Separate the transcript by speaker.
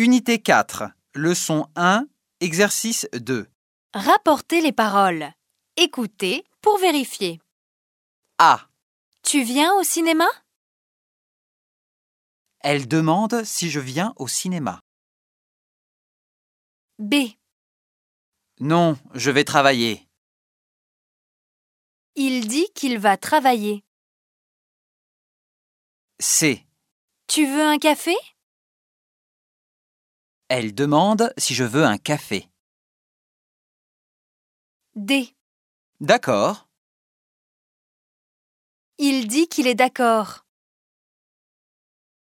Speaker 1: Unité 4, leçon 1, exercice 2.
Speaker 2: Rapportez les paroles. Écoutez pour vérifier.
Speaker 1: A.
Speaker 2: Tu viens au cinéma?
Speaker 1: Elle demande si je viens au cinéma.
Speaker 2: B.
Speaker 1: Non, je vais travailler.
Speaker 2: Il dit qu'il va travailler.
Speaker 1: C.
Speaker 2: Tu veux un café?
Speaker 1: Elle demande si je veux un café.
Speaker 2: D.
Speaker 1: D'accord.
Speaker 2: Il dit qu'il est d'accord.